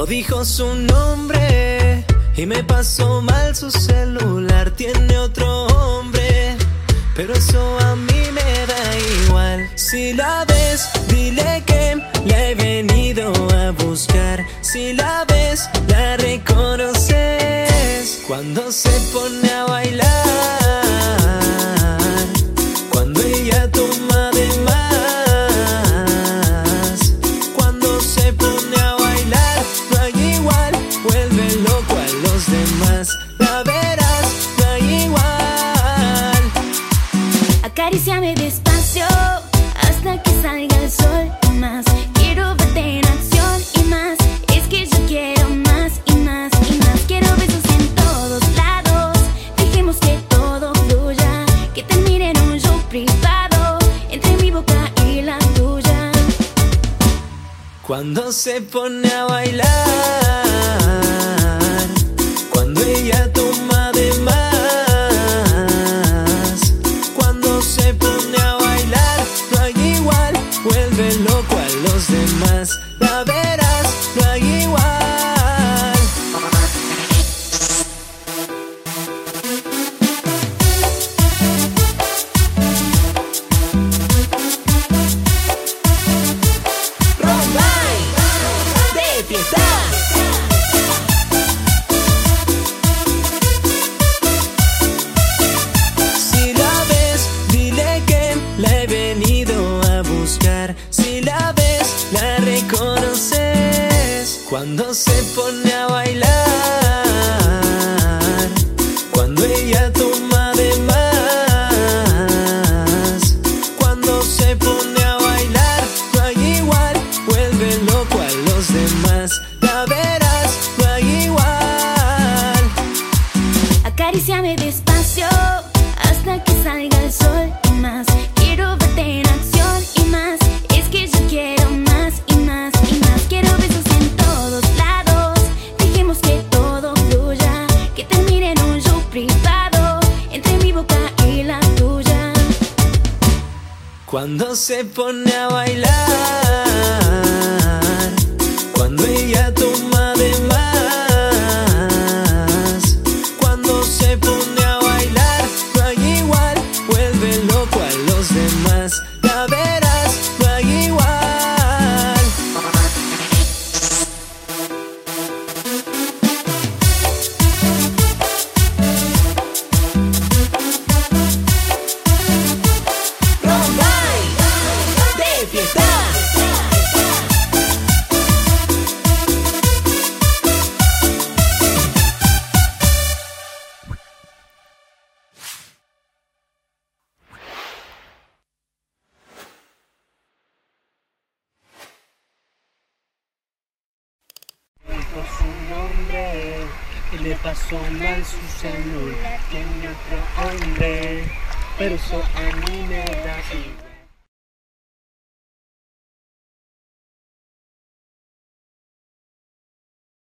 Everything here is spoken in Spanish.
No dijo su nombre y me pasó mal su celular. Tiene otro hombre, pero eso a mí me da igual. Si la ves, dile que la he venido a buscar. Si la ves, la reconoces cuando se pone a Acaríciame despacio hasta que salga el sol y más. Quiero verte en acción y más. Es que yo quiero más y más y más. Quiero besos en todos lados. Dejemos que todo fluya. Que termine en un show privado entre mi boca y la tuya. Cuando se pone a bailar, Si la ves, la reconoces. Cuando se pone a Cuando se pone a bailar, le pasó mal su celular. Tiene otro hombre, pero eso a mí me da.